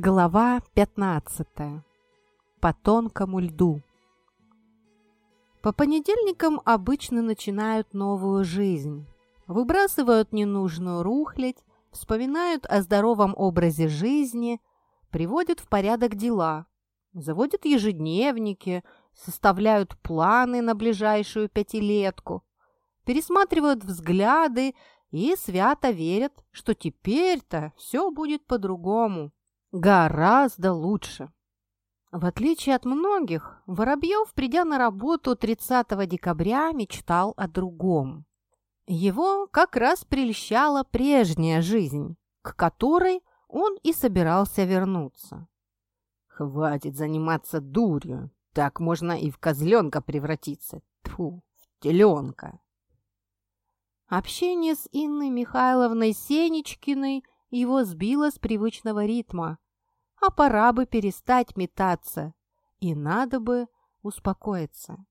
Глава 15. По тонкому льду. По понедельникам обычно начинают новую жизнь. Выбрасывают ненужную рухлядь, вспоминают о здоровом образе жизни, приводят в порядок дела, заводят ежедневники, составляют планы на ближайшую пятилетку, пересматривают взгляды и свято верят, что теперь-то все будет по-другому. Гораздо лучше. В отличие от многих, Воробьев, придя на работу 30 декабря, мечтал о другом. Его как раз прельщала прежняя жизнь, к которой он и собирался вернуться. «Хватит заниматься дурью, так можно и в козленка превратиться. Тьфу, в теленка!» Общение с Инной Михайловной Сенечкиной его сбило с привычного ритма, а пора бы перестать метаться, и надо бы успокоиться.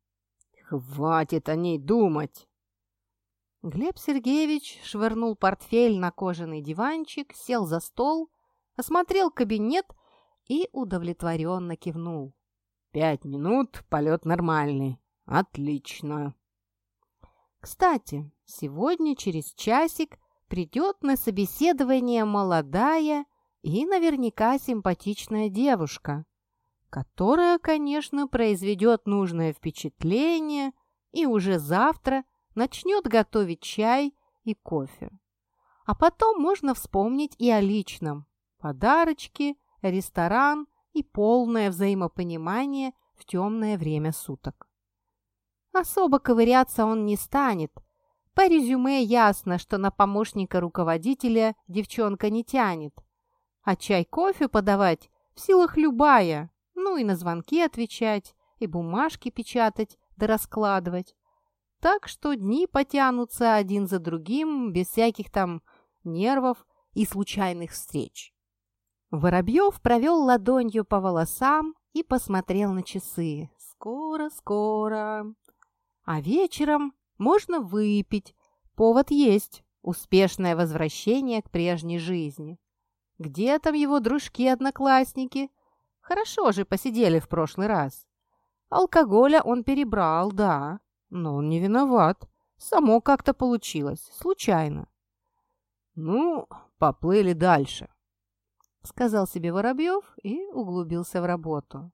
«Хватит о ней думать!» Глеб Сергеевич швырнул портфель на кожаный диванчик, сел за стол, осмотрел кабинет и удовлетворенно кивнул. «Пять минут, полет нормальный. Отлично!» Кстати, сегодня через часик придет на собеседование молодая и наверняка симпатичная девушка, которая, конечно, произведет нужное впечатление и уже завтра начнет готовить чай и кофе. А потом можно вспомнить и о личном. Подарочки, ресторан и полное взаимопонимание в темное время суток. Особо ковыряться он не станет. По резюме ясно, что на помощника руководителя девчонка не тянет. А чай-кофе подавать в силах любая, ну и на звонки отвечать, и бумажки печатать да раскладывать. Так что дни потянутся один за другим, без всяких там нервов и случайных встреч. Воробьев провел ладонью по волосам и посмотрел на часы. Скоро, скоро. А вечером можно выпить. Повод есть. Успешное возвращение к прежней жизни. Где там его дружки-одноклассники? Хорошо же посидели в прошлый раз. Алкоголя он перебрал, да, но он не виноват. Само как-то получилось, случайно. «Ну, поплыли дальше», — сказал себе Воробьев и углубился в работу.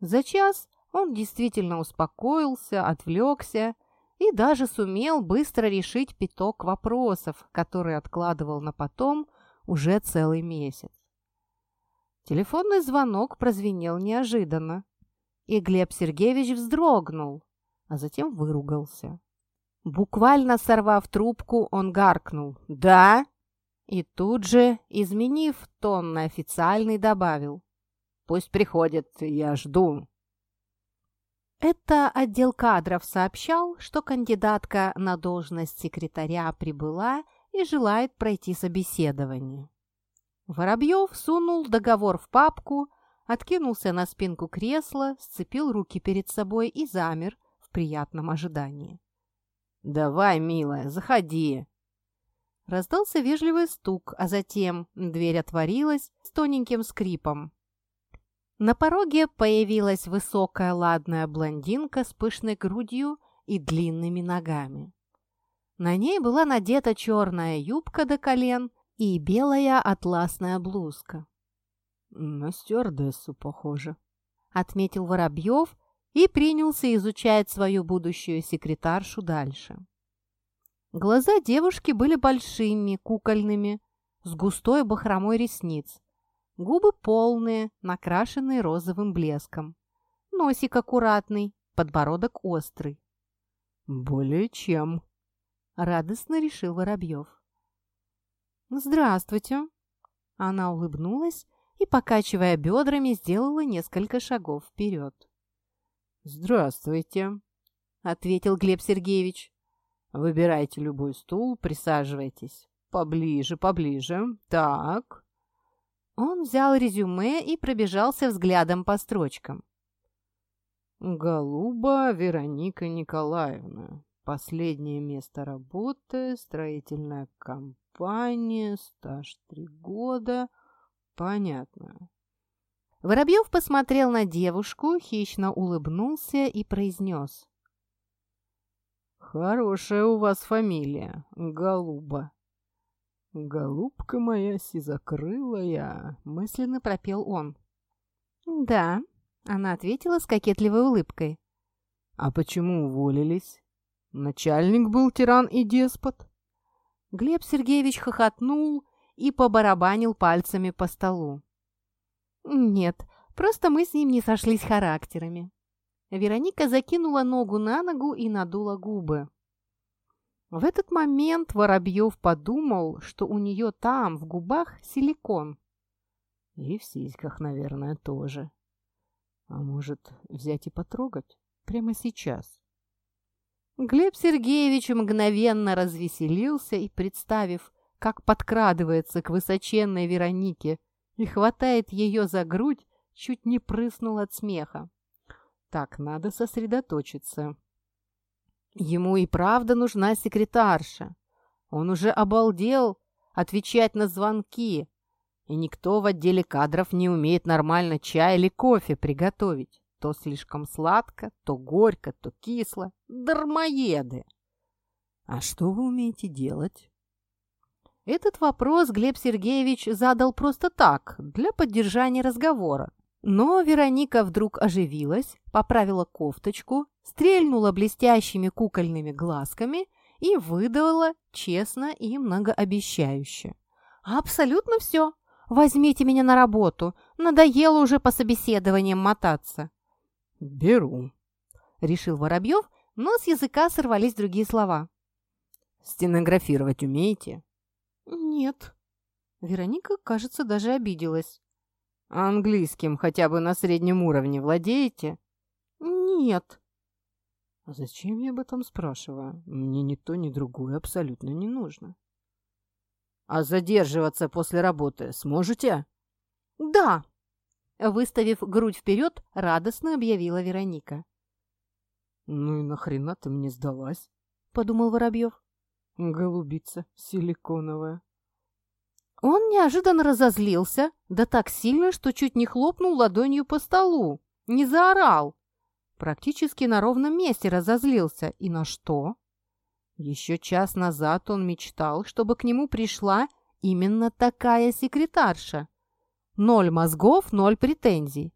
За час он действительно успокоился, отвлекся и даже сумел быстро решить пяток вопросов, которые откладывал на потом уже целый месяц. Телефонный звонок прозвенел неожиданно, и Глеб Сергеевич вздрогнул, а затем выругался. Буквально сорвав трубку, он гаркнул «Да?» и тут же, изменив тон на официальный, добавил «Пусть приходит, я жду». Это отдел кадров сообщал, что кандидатка на должность секретаря прибыла и желает пройти собеседование. Воробьев сунул договор в папку, откинулся на спинку кресла, сцепил руки перед собой и замер в приятном ожидании. «Давай, милая, заходи!» Раздался вежливый стук, а затем дверь отворилась с тоненьким скрипом. На пороге появилась высокая ладная блондинка с пышной грудью и длинными ногами. На ней была надета черная юбка до колен и белая атласная блузка. «На стюардессу похоже», — отметил Воробьев и принялся изучать свою будущую секретаршу дальше. Глаза девушки были большими, кукольными, с густой бахромой ресниц, Губы полные, накрашенные розовым блеском. Носик аккуратный, подбородок острый. «Более чем», — радостно решил Воробьев. «Здравствуйте!» Она улыбнулась и, покачивая бедрами, сделала несколько шагов вперед. «Здравствуйте!» — ответил Глеб Сергеевич. «Выбирайте любой стул, присаживайтесь. Поближе, поближе. Так, он взял резюме и пробежался взглядом по строчкам. «Голуба Вероника Николаевна. Последнее место работы, строительная компания, стаж три года, Понятно. Воробьев посмотрел на девушку, хищно улыбнулся и произнес. «Хорошая у вас фамилия, Голуба». «Голубка моя сизокрылая», — мысленно пропел он. «Да», — она ответила с кокетливой улыбкой. «А почему уволились? Начальник был тиран и деспот». Глеб Сергеевич хохотнул и побарабанил пальцами по столу. «Нет, просто мы с ним не сошлись характерами». Вероника закинула ногу на ногу и надула губы. В этот момент Воробьев подумал, что у нее там, в губах, силикон. И в сиськах, наверное, тоже. А может, взять и потрогать прямо сейчас? Глеб Сергеевич мгновенно развеселился и, представив, как подкрадывается к высоченной Веронике и хватает ее за грудь, чуть не прыснул от смеха. Так, надо сосредоточиться. Ему и правда нужна секретарша. Он уже обалдел отвечать на звонки, и никто в отделе кадров не умеет нормально чай или кофе приготовить. То слишком сладко, то горько, то кисло. Дармоеды! А что вы умеете делать? Этот вопрос Глеб Сергеевич задал просто так, для поддержания разговора. Но Вероника вдруг оживилась, поправила кофточку, стрельнула блестящими кукольными глазками и выдала честно и многообещающе. «Абсолютно все. Возьмите меня на работу. Надоело уже по собеседованиям мотаться». «Беру», — решил Воробьев, но с языка сорвались другие слова. «Стенографировать умеете?» «Нет». Вероника, кажется, даже обиделась. «Английским хотя бы на среднем уровне владеете?» «Нет». «А зачем я об этом спрашиваю? Мне ни то, ни другое абсолютно не нужно». «А задерживаться после работы сможете?» «Да!» Выставив грудь вперед, радостно объявила Вероника. «Ну и нахрена ты мне сдалась?» — подумал Воробьев. Голубица силиконовая. Он неожиданно разозлился, да так сильно, что чуть не хлопнул ладонью по столу. Не заорал. Практически на ровном месте разозлился. И на что? Еще час назад он мечтал, чтобы к нему пришла именно такая секретарша. Ноль мозгов, ноль претензий.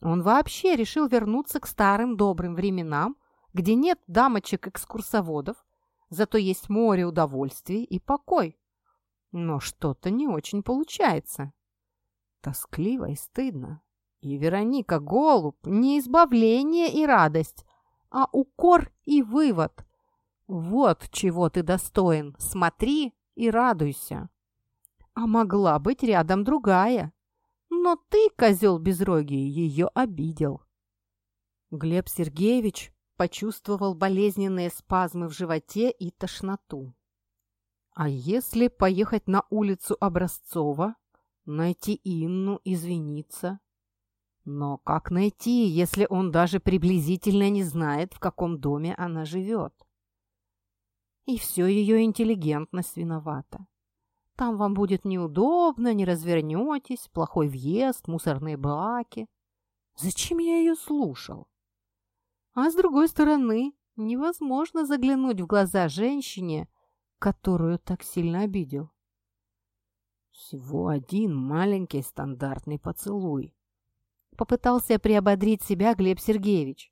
Он вообще решил вернуться к старым добрым временам, где нет дамочек-экскурсоводов, Зато есть море удовольствий и покой. Но что-то не очень получается. Тоскливо и стыдно. И Вероника Голуб не избавление и радость, а укор и вывод. Вот чего ты достоин. Смотри и радуйся. А могла быть рядом другая. Но ты, козел безрогий, ее обидел. Глеб Сергеевич почувствовал болезненные спазмы в животе и тошноту. А если поехать на улицу Образцова, найти Инну, извиниться? Но как найти, если он даже приблизительно не знает, в каком доме она живет? И все ее интеллигентность виновата. Там вам будет неудобно, не развернетесь, плохой въезд, мусорные баки. Зачем я ее слушал? А с другой стороны, невозможно заглянуть в глаза женщине, которую так сильно обидел. Всего один маленький стандартный поцелуй. Попытался приободрить себя Глеб Сергеевич.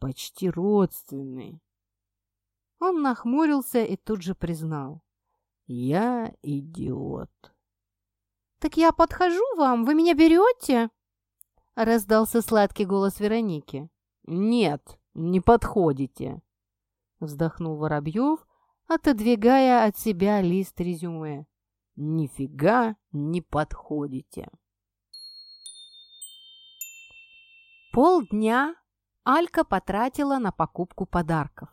Почти родственный. Он нахмурился и тут же признал. «Я идиот». «Так я подхожу вам, вы меня берете?» Раздался сладкий голос Вероники. «Нет, не подходите», — вздохнул Воробьев, отодвигая от себя лист резюме. «Нифига не подходите». Полдня Алька потратила на покупку подарков.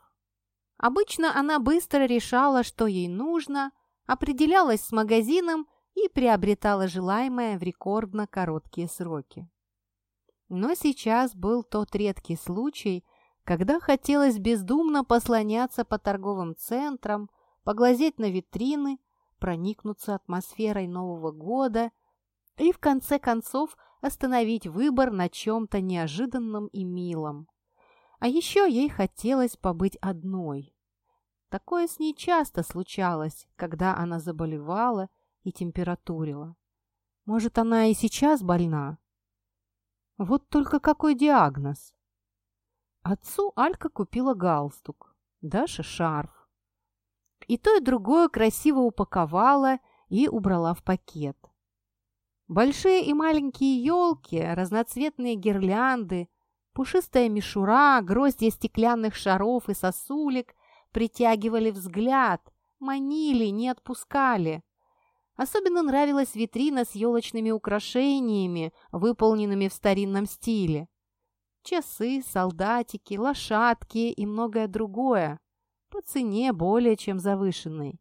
Обычно она быстро решала, что ей нужно, определялась с магазином и приобретала желаемое в рекордно короткие сроки. Но сейчас был тот редкий случай, когда хотелось бездумно послоняться по торговым центрам, поглазеть на витрины, проникнуться атмосферой Нового года, и в конце концов остановить выбор на чем-то неожиданном и милом. А еще ей хотелось побыть одной. Такое с ней часто случалось, когда она заболевала и температурила. Может, она и сейчас больна? Вот только какой диагноз? Отцу Алька купила галстук, Даша шарф. И то, и другое красиво упаковала и убрала в пакет. Большие и маленькие елки, разноцветные гирлянды, пушистая мишура, гроздья стеклянных шаров и сосулек притягивали взгляд, манили, не отпускали. Особенно нравилась витрина с елочными украшениями, выполненными в старинном стиле. Часы, солдатики, лошадки и многое другое. По цене более чем завышенной.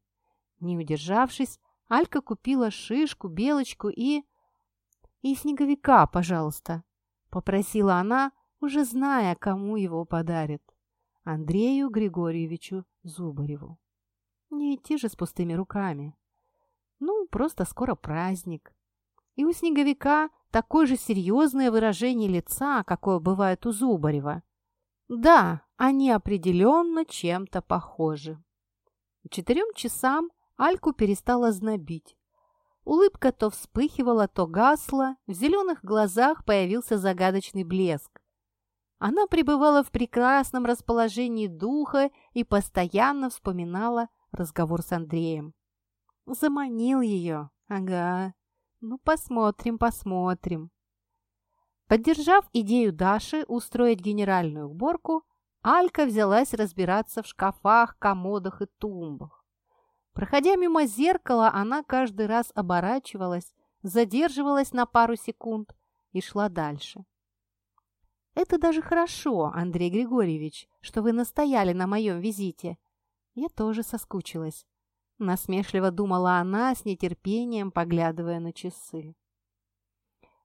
Не удержавшись, Алька купила шишку, белочку и и снеговика, пожалуйста», — попросила она, уже зная, кому его подарит. Андрею Григорьевичу Зубареву. Не идти же с пустыми руками. Ну, просто скоро праздник. И у снеговика такое же серьезное выражение лица, какое бывает у Зубарева. Да, они определенно чем-то похожи. К четырем часам Альку перестала знобить. Улыбка то вспыхивала, то гасла, в зеленых глазах появился загадочный блеск. Она пребывала в прекрасном расположении духа и постоянно вспоминала разговор с Андреем. Заманил ее. Ага. Ну, посмотрим, посмотрим. Поддержав идею Даши устроить генеральную уборку, Алька взялась разбираться в шкафах, комодах и тумбах. Проходя мимо зеркала, она каждый раз оборачивалась, задерживалась на пару секунд и шла дальше. «Это даже хорошо, Андрей Григорьевич, что вы настояли на моем визите. Я тоже соскучилась», — насмешливо думала она с нетерпением, поглядывая на часы.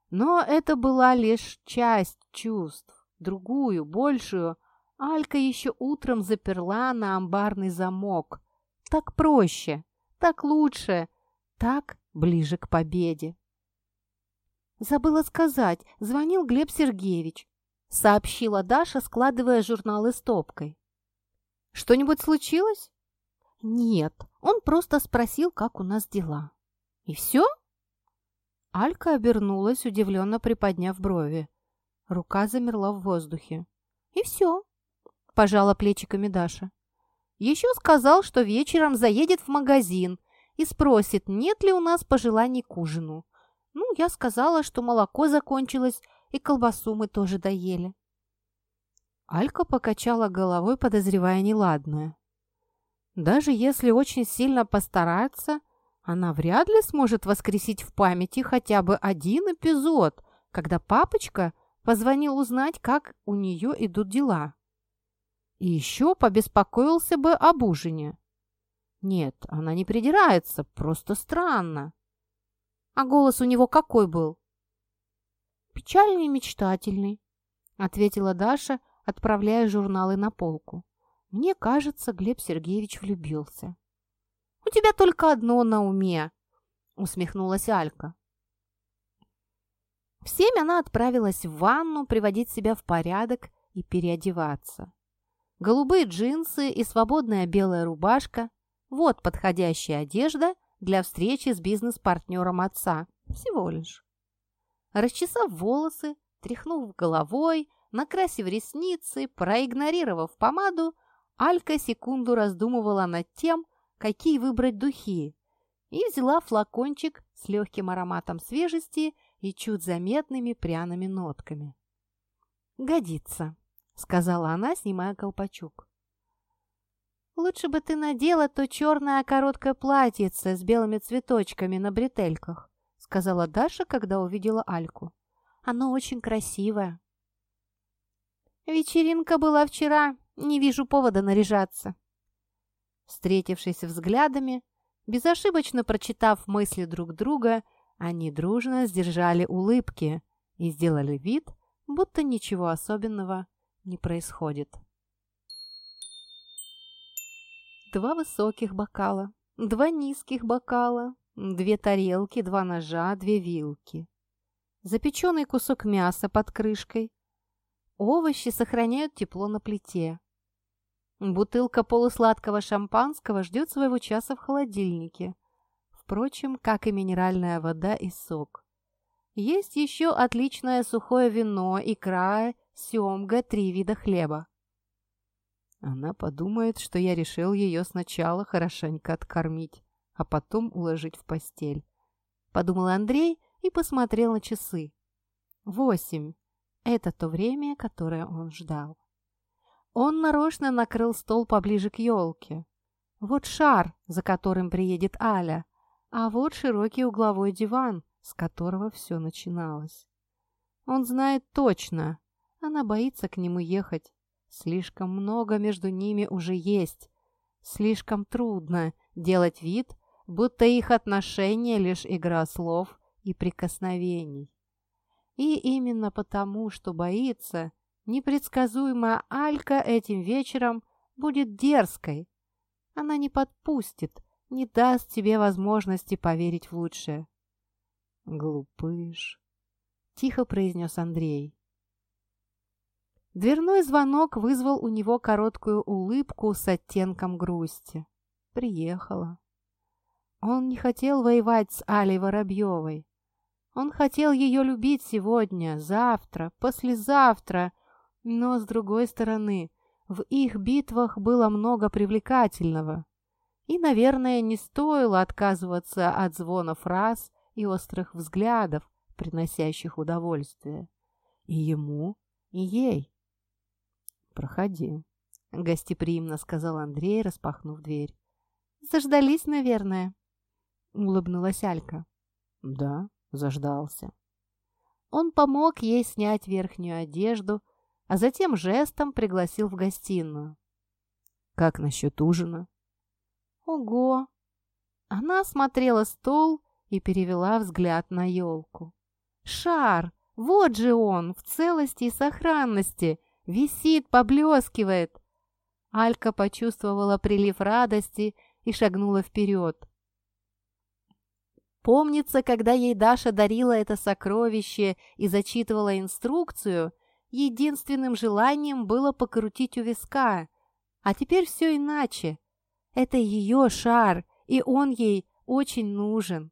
Но это была лишь часть чувств. Другую, большую, Алька еще утром заперла на амбарный замок, так проще, так лучше, так ближе к победе. Забыла сказать, звонил Глеб Сергеевич, сообщила Даша, складывая журналы стопкой. Что-нибудь случилось? Нет, он просто спросил, как у нас дела. И все? Алька обернулась, удивленно приподняв брови. Рука замерла в воздухе. И все, пожала плечиками Даша. Еще сказал, что вечером заедет в магазин и спросит, нет ли у нас пожеланий к ужину. Ну, я сказала, что молоко закончилось, и колбасу мы тоже доели. Алька покачала головой, подозревая неладное. Даже если очень сильно постараться, она вряд ли сможет воскресить в памяти хотя бы один эпизод, когда папочка позвонил узнать, как у нее идут дела. И еще побеспокоился бы об ужине. Нет, она не придирается, просто странно. А голос у него какой был? Печальный и мечтательный, ответила Даша, отправляя журналы на полку. Мне кажется, Глеб Сергеевич влюбился. «У тебя только одно на уме!» — усмехнулась Алька. В семь она отправилась в ванну приводить себя в порядок и переодеваться. Голубые джинсы и свободная белая рубашка – вот подходящая одежда для встречи с бизнес-партнером отца. Всего лишь. Расчесав волосы, тряхнув головой, накрасив ресницы, проигнорировав помаду, Алька секунду раздумывала над тем, какие выбрать духи, и взяла флакончик с легким ароматом свежести и чуть заметными пряными нотками. «Годится», — сказала она, снимая колпачок. «Лучше бы ты надела то черное короткое платьице с белыми цветочками на бретельках», — сказала Даша, когда увидела Альку. «Оно очень красивое». «Вечеринка была вчера, не вижу повода наряжаться». Встретившись взглядами, безошибочно прочитав мысли друг друга, они дружно сдержали улыбки и сделали вид, будто ничего особенного не происходит. Два высоких бокала, два низких бокала, две тарелки, два ножа, две вилки. Запеченный кусок мяса под крышкой. Овощи сохраняют тепло на плите. Бутылка полусладкого шампанского ждет своего часа в холодильнике. Впрочем, как и минеральная вода и сок. Есть еще отличное сухое вино, икра, семга, три вида хлеба. Она подумает, что я решил ее сначала хорошенько откормить, а потом уложить в постель. Подумал Андрей и посмотрел на часы. Восемь. Это то время, которое он ждал. Он нарочно накрыл стол поближе к елке. Вот шар, за которым приедет Аля, а вот широкий угловой диван, с которого все начиналось. Он знает точно, она боится к нему ехать. Слишком много между ними уже есть. Слишком трудно делать вид, будто их отношения лишь игра слов и прикосновений. И именно потому, что боится, Непредсказуемая Алька этим вечером будет дерзкой. Она не подпустит, не даст тебе возможности поверить в лучшее. «Глупыш», — тихо произнес Андрей. Дверной звонок вызвал у него короткую улыбку с оттенком грусти. Приехала. Он не хотел воевать с Алей Воробьевой. Он хотел ее любить сегодня, завтра, послезавтра, но, с другой стороны, в их битвах было много привлекательного. И, наверное, не стоило отказываться от звона фраз и острых взглядов, приносящих удовольствие. И ему, и ей. «Проходи», — гостеприимно сказал Андрей, распахнув дверь. «Заждались, наверное», — улыбнулась Алька. «Да, заждался». Он помог ей снять верхнюю одежду, а затем жестом пригласил в гостиную. «Как насчет ужина?» «Ого!» Она смотрела стол и перевела взгляд на елку. «Шар! Вот же он, в целости и сохранности! Висит, поблескивает!» Алька почувствовала прилив радости и шагнула вперед. Помнится, когда ей Даша дарила это сокровище и зачитывала инструкцию – единственным желанием было покрутить у виска. А теперь все иначе. Это ее шар, и он ей очень нужен.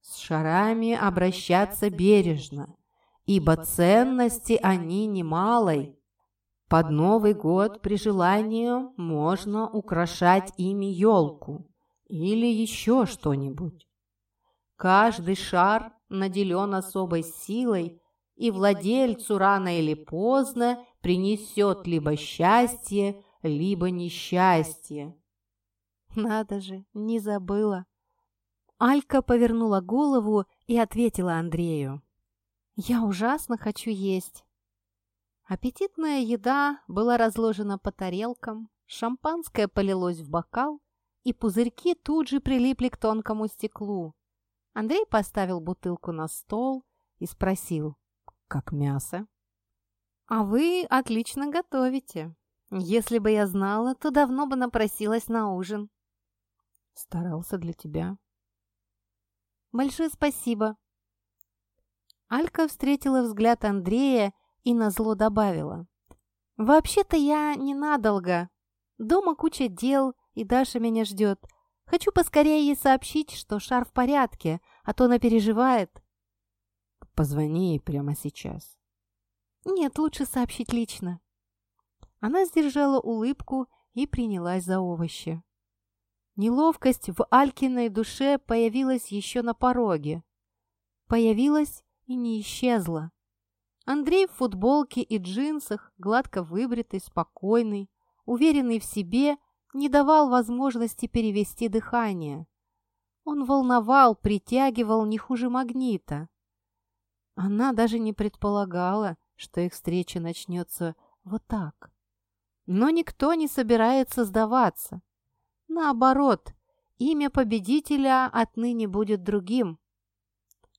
С шарами обращаться бережно, ибо ценности они немалой. Под Новый год при желании можно украшать ими елку или еще что-нибудь. Каждый шар наделен особой силой и владельцу рано или поздно принесет либо счастье, либо несчастье. Надо же, не забыла. Алька повернула голову и ответила Андрею. «Я ужасно хочу есть». Аппетитная еда была разложена по тарелкам, шампанское полилось в бокал, и пузырьки тут же прилипли к тонкому стеклу. Андрей поставил бутылку на стол и спросил как мясо. А вы отлично готовите. Если бы я знала, то давно бы напросилась на ужин. Старался для тебя. Большое спасибо. Алька встретила взгляд Андрея и назло добавила. «Вообще-то я ненадолго. Дома куча дел, и Даша меня ждет. Хочу поскорее ей сообщить, что шар в порядке, а то она переживает». Позвони ей прямо сейчас. Нет, лучше сообщить лично. Она сдержала улыбку и принялась за овощи. Неловкость в Алькиной душе появилась еще на пороге. Появилась и не исчезла. Андрей в футболке и джинсах, гладко выбритый, спокойный, уверенный в себе, не давал возможности перевести дыхание. Он волновал, притягивал не хуже магнита. Она даже не предполагала, что их встреча начнется вот так. Но никто не собирается сдаваться. Наоборот, имя победителя отныне будет другим.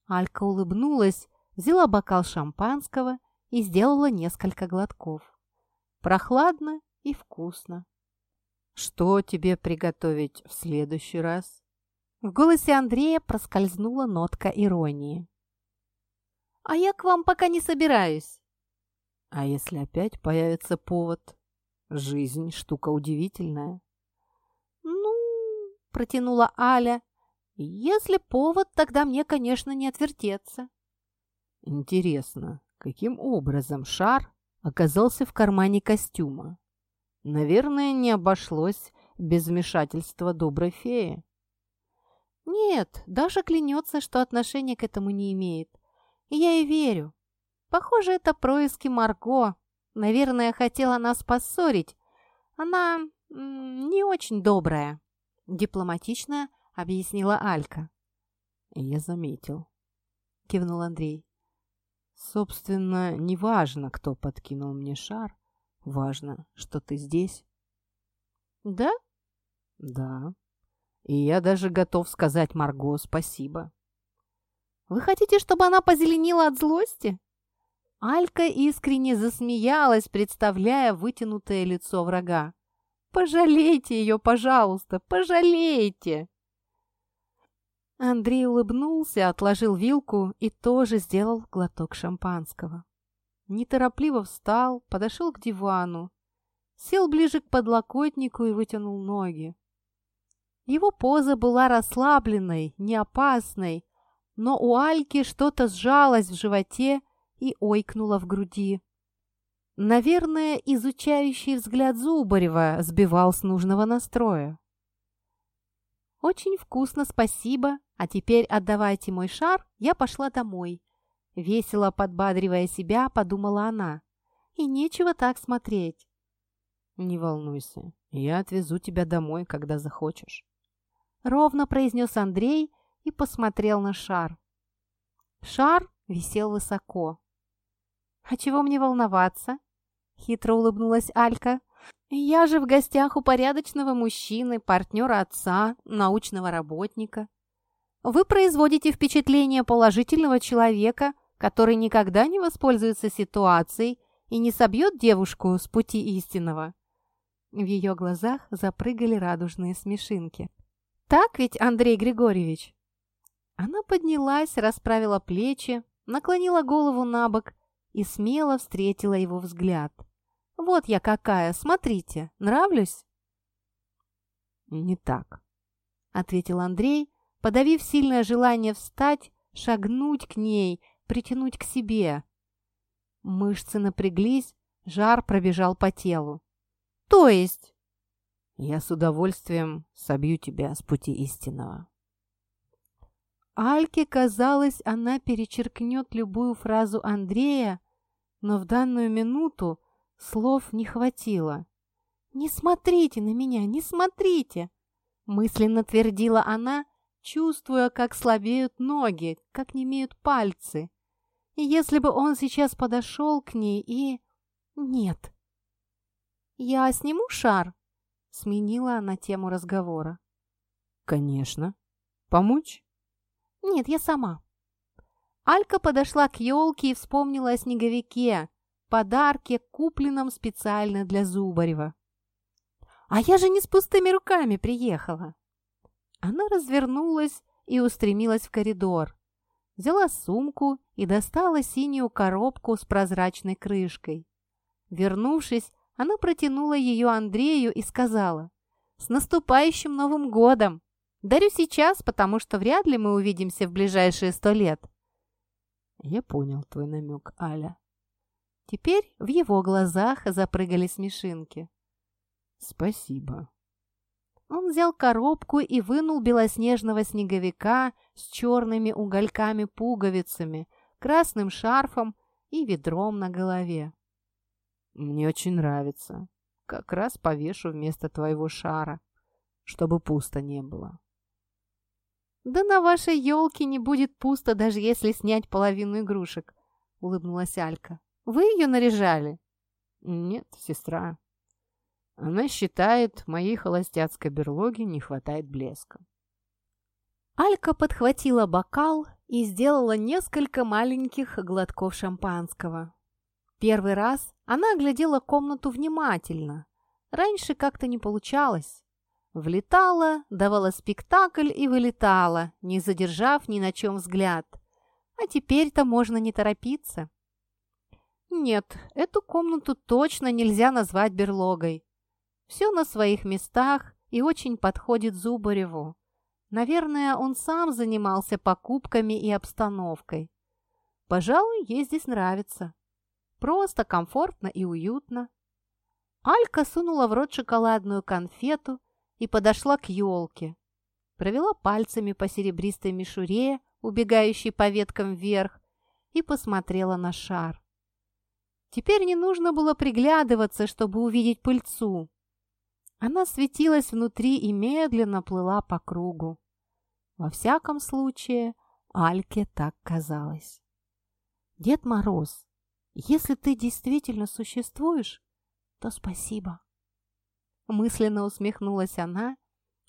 Алька улыбнулась, взяла бокал шампанского и сделала несколько глотков. Прохладно и вкусно. «Что тебе приготовить в следующий раз?» В голосе Андрея проскользнула нотка иронии. «А я к вам пока не собираюсь». «А если опять появится повод? Жизнь — штука удивительная». «Ну...» — протянула Аля. «Если повод, тогда мне, конечно, не отвертеться». «Интересно, каким образом шар оказался в кармане костюма? Наверное, не обошлось без вмешательства доброй феи». Нет, Даша клянется, что отношения к этому не имеет. И я ей верю. Похоже, это происки Марго. Наверное, хотела нас поссорить. Она не очень добрая. Дипломатично объяснила Алька. Я заметил. Кивнул Андрей. Собственно, не важно, кто подкинул мне шар. Важно, что ты здесь. Да? Да. И я даже готов сказать Марго спасибо. Вы хотите, чтобы она позеленела от злости? Алька искренне засмеялась, представляя вытянутое лицо врага. «Пожалейте ее, пожалуйста, пожалейте!» Андрей улыбнулся, отложил вилку и тоже сделал глоток шампанского. Неторопливо встал, подошел к дивану, сел ближе к подлокотнику и вытянул ноги. Его поза была расслабленной, не опасной, но у Альки что-то сжалось в животе и ойкнуло в груди. Наверное, изучающий взгляд Зубарева сбивал с нужного настроя. «Очень вкусно, спасибо. А теперь отдавайте мой шар, я пошла домой». Весело подбадривая себя, подумала она. «И нечего так смотреть». «Не волнуйся, я отвезу тебя домой, когда захочешь». Ровно произнес Андрей и посмотрел на шар. Шар висел высоко. «А чего мне волноваться?» Хитро улыбнулась Алька. «Я же в гостях у порядочного мужчины, партнера отца, научного работника. Вы производите впечатление положительного человека, который никогда не воспользуется ситуацией и не собьет девушку с пути истинного». В ее глазах запрыгали радужные смешинки. Так ведь, Андрей Григорьевич?» Она поднялась, расправила плечи, наклонила голову на бок и смело встретила его взгляд. «Вот я какая, смотрите, нравлюсь?» «Не так», — ответил Андрей, подавив сильное желание встать, шагнуть к ней, притянуть к себе. Мышцы напряглись, жар пробежал по телу. «То есть?» Я с удовольствием собью тебя с пути истинного. Альке казалось, она перечеркнет любую фразу Андрея, но в данную минуту слов не хватило. «Не смотрите на меня, не смотрите!» Мысленно твердила она, чувствуя, как слабеют ноги, как немеют пальцы. Если бы он сейчас подошел к ней и... Нет. «Я сниму шар?» Сменила она тему разговора. «Конечно. Помочь?» «Нет, я сама». Алька подошла к елке и вспомнила о снеговике, подарке, купленном специально для Зубарева. «А я же не с пустыми руками приехала!» Она развернулась и устремилась в коридор. Взяла сумку и достала синюю коробку с прозрачной крышкой. Вернувшись, она протянула ее Андрею и сказала, «С наступающим Новым годом! Дарю сейчас, потому что вряд ли мы увидимся в ближайшие сто лет». «Я понял твой намек, Аля». Теперь в его глазах запрыгали смешинки. «Спасибо». Он взял коробку и вынул белоснежного снеговика с черными угольками-пуговицами, красным шарфом и ведром на голове. Мне очень нравится. Как раз повешу вместо твоего шара, чтобы пусто не было. Да на вашей елке не будет пусто, даже если снять половину игрушек, улыбнулась Алька. Вы ее наряжали? Нет, сестра. Она считает, моей холостяцкой берлоге не хватает блеска. Алька подхватила бокал и сделала несколько маленьких глотков шампанского. Первый раз она оглядела комнату внимательно. Раньше как-то не получалось. Влетала, давала спектакль и вылетала, не задержав ни на чем взгляд. А теперь-то можно не торопиться. Нет, эту комнату точно нельзя назвать берлогой. Все на своих местах и очень подходит Зубареву. Наверное, он сам занимался покупками и обстановкой. Пожалуй, ей здесь нравится. Просто, комфортно и уютно. Алька сунула в рот шоколадную конфету и подошла к елке. Провела пальцами по серебристой мишуре, убегающей по веткам вверх, и посмотрела на шар. Теперь не нужно было приглядываться, чтобы увидеть пыльцу. Она светилась внутри и медленно плыла по кругу. Во всяком случае, Альке так казалось. «Дед Мороз, если ты действительно существуешь, то спасибо». Мысленно усмехнулась она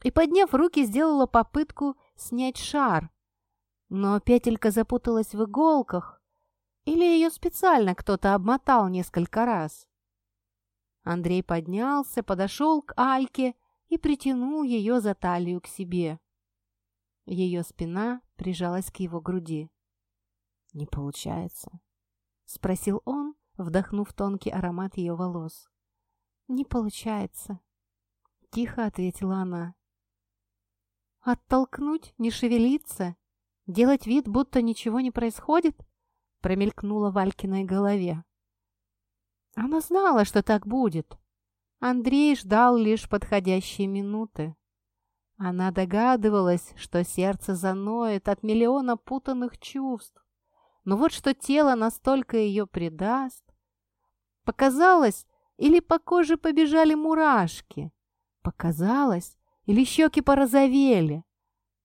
и, подняв руки, сделала попытку снять шар. Но петелька запуталась в иголках, или ее специально кто-то обмотал несколько раз. Андрей поднялся, подошел к Альке и притянул ее за талию к себе. Ее спина прижалась к его груди. «Не получается?» — спросил он, вдохнув тонкий аромат ее волос. «Не получается», — тихо ответила она. «Оттолкнуть, не шевелиться, делать вид, будто ничего не происходит?» промелькнуло в Алькиной голове. Она знала, что так будет. Андрей ждал лишь подходящие минуты. Она догадывалась, что сердце заноет от миллиона путанных чувств. Но вот что тело настолько ее предаст. Показалось, или по коже побежали мурашки. Показалось, или щеки порозовели.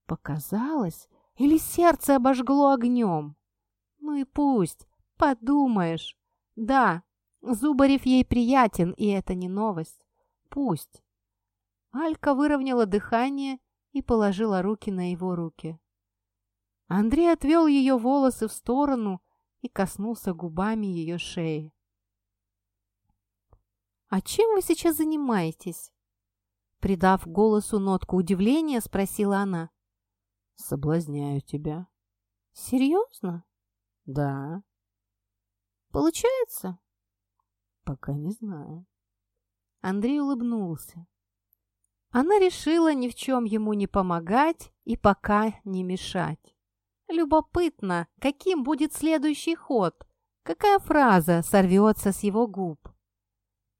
Показалось, или сердце обожгло огнем. Ну и пусть, подумаешь. Да, Зубарев ей приятен, и это не новость. Пусть. Алька выровняла дыхание и положила руки на его руки. Андрей отвел ее волосы в сторону и коснулся губами ее шеи. «А чем вы сейчас занимаетесь?» Придав голосу нотку удивления, спросила она. «Соблазняю тебя». «Серьезно?» «Да». «Получается?» «Пока не знаю». Андрей улыбнулся. Она решила ни в чем ему не помогать и пока не мешать. Любопытно, каким будет следующий ход, какая фраза сорвется с его губ.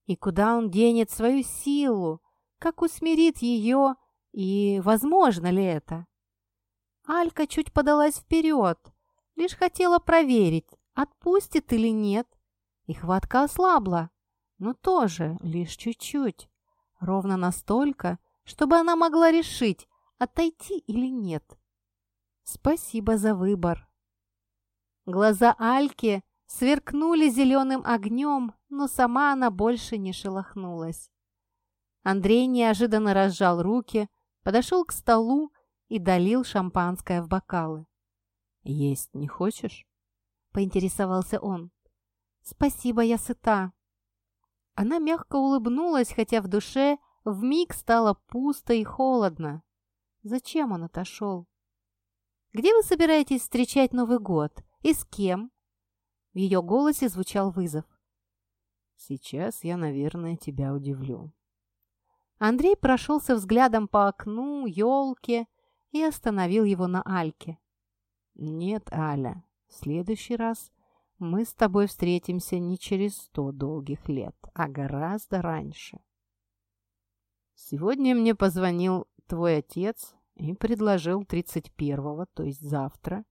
И куда он денет свою силу, как усмирит ее и возможно ли это? Алька чуть подалась вперед, лишь хотела проверить, отпустит или нет. И хватка ослабла, но тоже лишь чуть-чуть. Ровно настолько, чтобы она могла решить, отойти или нет. Спасибо за выбор. Глаза Альки сверкнули зеленым огнем, но сама она больше не шелохнулась. Андрей неожиданно разжал руки, подошел к столу и долил шампанское в бокалы. «Есть не хочешь?» — поинтересовался он. «Спасибо, я сыта». Она мягко улыбнулась, хотя в душе вмиг стало пусто и холодно. Зачем он отошел? «Где вы собираетесь встречать Новый год? И с кем?» В ее голосе звучал вызов. «Сейчас я, наверное, тебя удивлю». Андрей прошелся взглядом по окну, елке и остановил его на Альке. «Нет, Аля, в следующий раз мы с тобой встретимся не через сто долгих лет, а гораздо раньше. Сегодня мне позвонил твой отец и предложил 31-го, то есть завтра,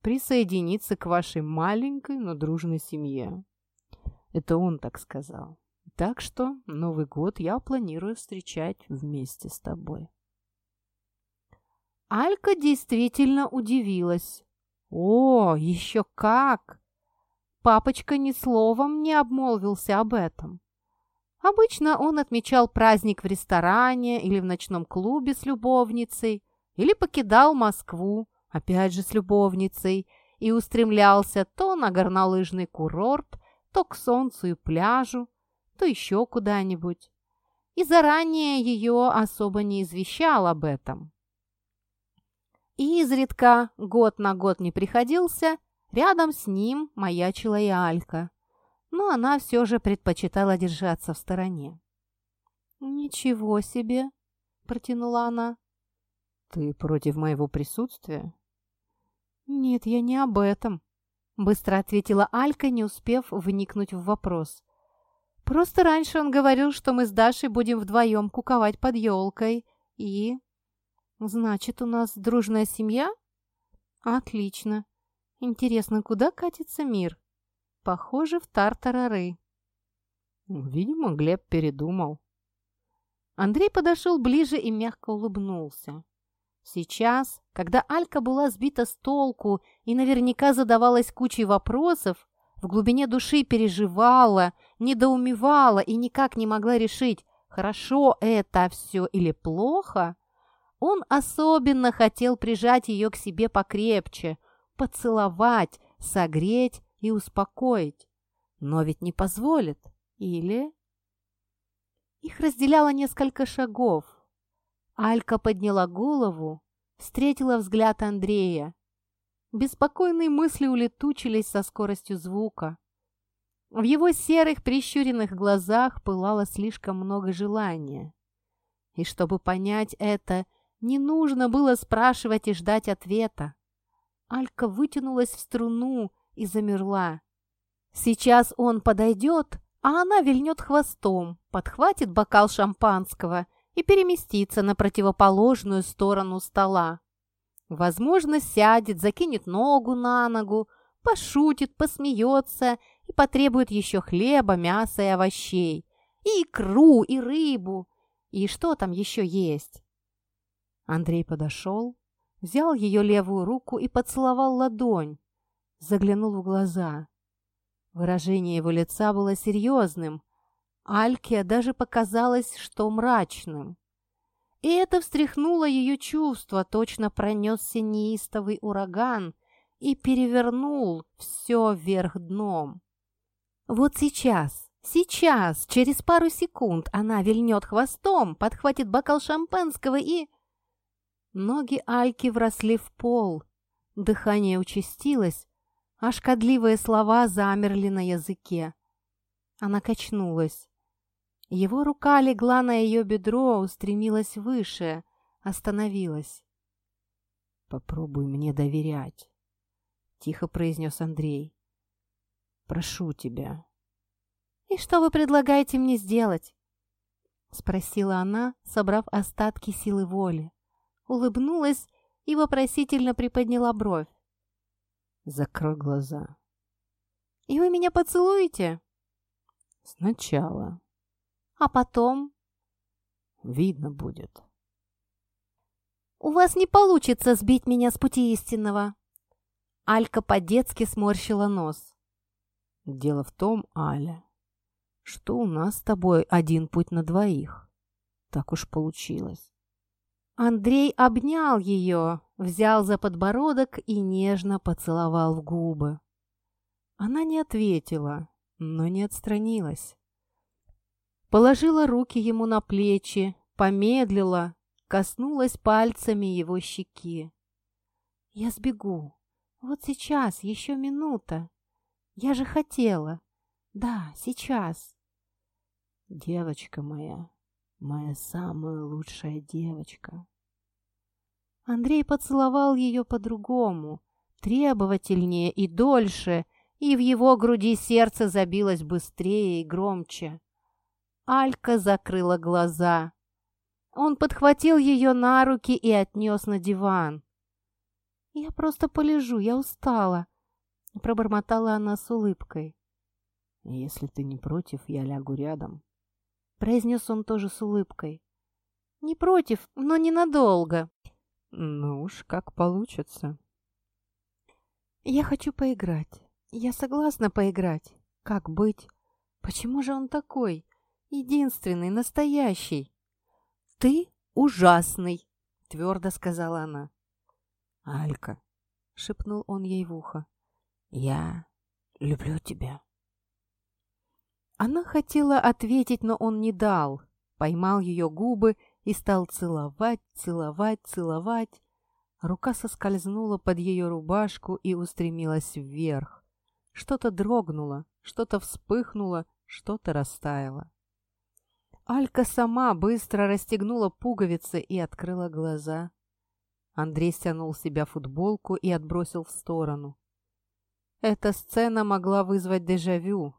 присоединиться к вашей маленькой, но дружной семье. Это он так сказал. Так что Новый год я планирую встречать вместе с тобой. Алька действительно удивилась. «О, еще как!» Папочка ни словом не обмолвился об этом. Обычно он отмечал праздник в ресторане или в ночном клубе с любовницей, или покидал Москву, опять же с любовницей, и устремлялся то на горнолыжный курорт, то к солнцу и пляжу, то еще куда-нибудь. и заранее ее особо не извещал об этом. И изредка, год на год не приходился, рядом с ним маячила и Алька, но она все же предпочитала держаться в стороне. «Ничего себе!» – протянула она. «Ты против моего присутствия?» «Нет, я не об этом», – быстро ответила Алька, не успев вникнуть в вопрос. «Просто раньше он говорил, что мы с Дашей будем вдвоем куковать под елкой, и...» «Значит, у нас дружная семья?» «Отлично. Интересно, куда катится мир?» «Похоже, в Тартарары». Видимо, Глеб передумал. Андрей подошел ближе и мягко улыбнулся. Сейчас, когда Алька была сбита с толку и наверняка задавалась кучей вопросов, в глубине души переживала, недоумевала и никак не могла решить, хорошо это все или плохо, он особенно хотел прижать ее к себе покрепче, поцеловать, согреть и успокоить. Но ведь не позволит. Или... Их разделяло несколько шагов. Алька подняла голову, встретила взгляд Андрея. Беспокойные мысли улетучились со скоростью звука. В его серых прищуренных глазах пылало слишком много желания. И чтобы понять это, не нужно было спрашивать и ждать ответа. Алька вытянулась в струну и замерла. Сейчас он подойдет, а она вильнет хвостом, подхватит бокал шампанского и переместится на противоположную сторону стола. Возможно, сядет, закинет ногу на ногу, пошутит, посмеется и потребует еще хлеба, мяса и овощей, и икру, и рыбу, и что там еще есть. Андрей подошел, взял ее левую руку и поцеловал ладонь, заглянул в глаза. Выражение его лица было серьезным. Альке даже показалось, что мрачным. И это встряхнуло ее чувства, точно пронесся неистовый ураган и перевернул все вверх дном. Вот сейчас, сейчас, через пару секунд она вильнет хвостом, подхватит бокал шампанского и... Ноги Альки вросли в пол, дыхание участилось, а шкодливые слова замерли на языке. Она качнулась. Его рука легла на ее бедро, устремилась выше, остановилась. «Попробуй мне доверять», — тихо произнес Андрей. «Прошу тебя». «И что вы предлагаете мне сделать?» — спросила она, собрав остатки силы воли. Улыбнулась и вопросительно приподняла бровь. Закрой глаза. И вы меня поцелуете? Сначала. А потом? Видно будет. У вас не получится сбить меня с пути истинного. Алька по-детски сморщила нос. Дело в том, Аля, что у нас с тобой один путь на двоих. Так уж получилось. Андрей обнял ее, взял за подбородок и нежно поцеловал в губы. Она не ответила, но не отстранилась. Положила руки ему на плечи, помедлила, коснулась пальцами его щеки. «Я сбегу. Вот сейчас, еще минута. Я же хотела. Да, сейчас». «Девочка моя», моя самая лучшая девочка. Андрей поцеловал ее по-другому, требовательнее и дольше, и в его груди сердце забилось быстрее и громче. Алька закрыла глаза. Он подхватил ее на руки и отнес на диван. «Я просто полежу, я устала», — пробормотала она с улыбкой. «Если ты не против, я лягу рядом», произнес он тоже с улыбкой. «Не против, но ненадолго». «Ну уж, как получится». «Я хочу поиграть. Я согласна поиграть. Как быть? Почему же он такой? Единственный, настоящий?» «Ты ужасный», — твердо сказала она. «Алька», — шепнул он ей в ухо, — «я люблю тебя». Она хотела ответить, но он не дал. поймал ее губы и стал целовать, целовать, целовать. Рука соскользнула под ее рубашку и устремилась вверх. Что-то дрогнуло, что-то вспыхнуло, что-то растаяло. Алька сама быстро расстегнула пуговицы и открыла глаза. Андрей стянул с себя футболку и отбросил в сторону. Эта сцена могла вызвать дежавю.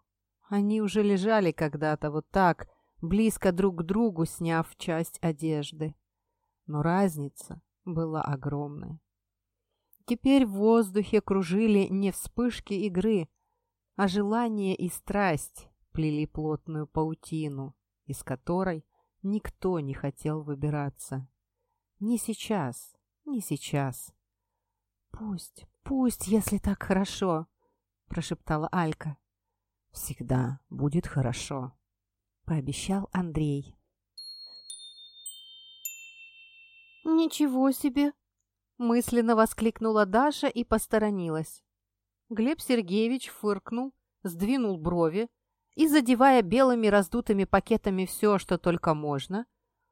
Они уже лежали когда-то вот так, близко друг к другу, сняв часть одежды. Но разница была огромной. Теперь в воздухе кружили не вспышки игры, а желание и страсть плели плотную паутину, из которой никто не хотел выбираться. Не сейчас, не сейчас. «Пусть, пусть, если так хорошо», — прошептала Алька. «Всегда будет хорошо», — пообещал Андрей. «Ничего себе!» — мысленно воскликнула Даша и посторонилась. Глеб Сергеевич фыркнул, сдвинул брови и, задевая белыми раздутыми пакетами все, что только можно,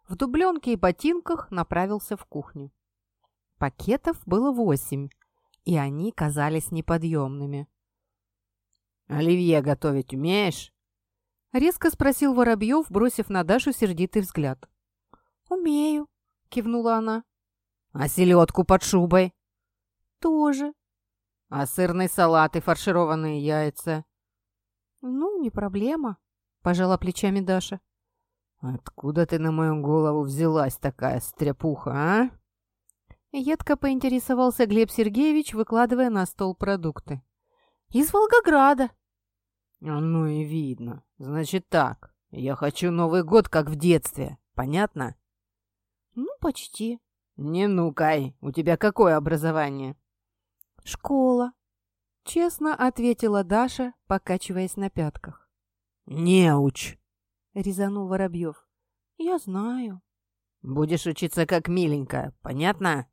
в дубленке и ботинках направился в кухню. Пакетов было восемь, и они казались неподъемными. «Оливье готовить умеешь?» Резко спросил Воробьев, бросив на Дашу сердитый взгляд. «Умею», — кивнула она. «А селедку под шубой?» «Тоже». «А сырный салат и фаршированные яйца?» «Ну, не проблема», — пожала плечами Даша. «Откуда ты на мою голову взялась такая стряпуха, а?» Едко поинтересовался Глеб Сергеевич, выкладывая на стол продукты. «Из Волгограда». «Ну и видно. Значит так, я хочу Новый год, как в детстве. Понятно?» «Ну, почти». «Не ну-кай, у тебя какое образование?» «Школа», — честно ответила Даша, покачиваясь на пятках. «Неуч», — резанул Воробьев. «Я знаю». «Будешь учиться как миленькая, понятно?»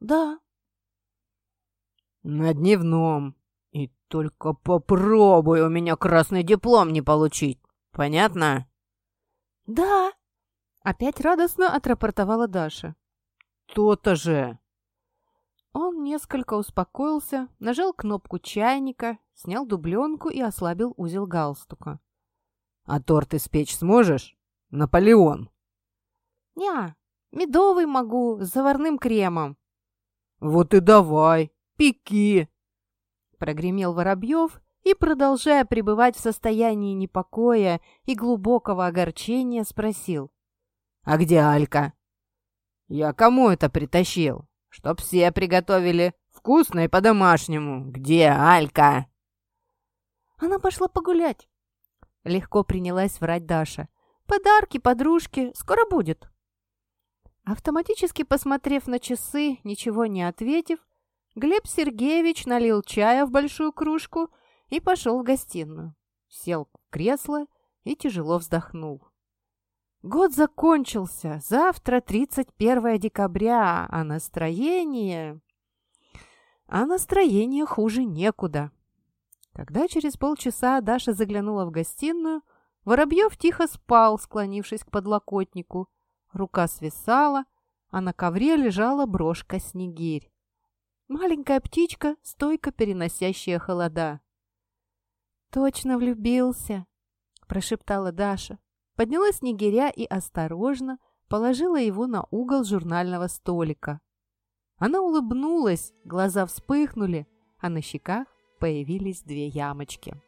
«Да». «На дневном. Только попробуй у меня красный диплом не получить. Понятно?» «Да». Опять радостно отрапортовала Даша. «То-то же!» Он несколько успокоился, нажал кнопку чайника, снял дубленку и ослабил узел галстука. «А торт испечь сможешь? Наполеон!» «Не, медовый могу, с заварным кремом». «Вот и давай, пеки!» Прогремел Воробьев и, продолжая пребывать в состоянии непокоя и глубокого огорчения, спросил. «А где Алька?» «Я кому это притащил? Чтоб все приготовили вкусно и по-домашнему. Где Алька?» «Она пошла погулять», — легко принялась врать Даша. «Подарки, подружки, скоро будет». Автоматически посмотрев на часы, ничего не ответив, Глеб Сергеевич налил чая в большую кружку и пошел в гостиную. Сел в кресло и тяжело вздохнул. Год закончился, завтра 31 декабря, а настроение... А настроение хуже некуда. Когда через полчаса Даша заглянула в гостиную, Воробьев тихо спал, склонившись к подлокотнику, Рука свисала, а на ковре лежала брошка-снегирь. Маленькая птичка, стойко переносящая холода. «Точно влюбился!» – прошептала Даша. Подняла снегиря и осторожно положила его на угол журнального столика. Она улыбнулась, глаза вспыхнули, а на щеках появились две ямочки.